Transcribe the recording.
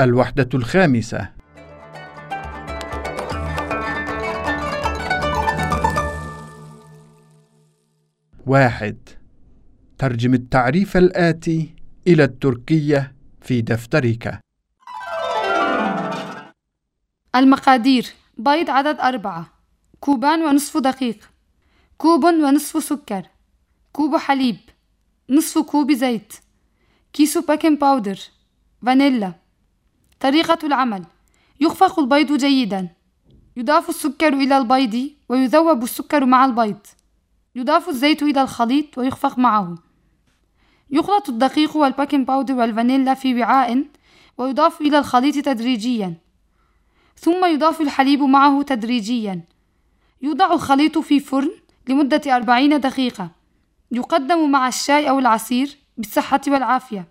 الوحدة الخامسة. واحد. ترجم التعريف الآتي إلى التركية في دفترك. المقادير بيض عدد أربعة كوبان ونصف دقيق كوب ونصف سكر كوب حليب نصف كوب زيت كيس baking powder فانيلا. طريقة العمل. يخفق البيض جيدا. يضاف السكر إلى البيض ويذوب السكر مع البيض. يضاف الزيت إلى الخليط ويخفق معه. يخلط الدقيق وال baking powder والفانيلا في وعاء ويضاف إلى الخليط تدريجيا. ثم يضاف الحليب معه تدريجيا. يوضع الخليط في فرن لمدة أربعين دقيقة. يقدم مع الشاي أو العصير بالصحة والعافية.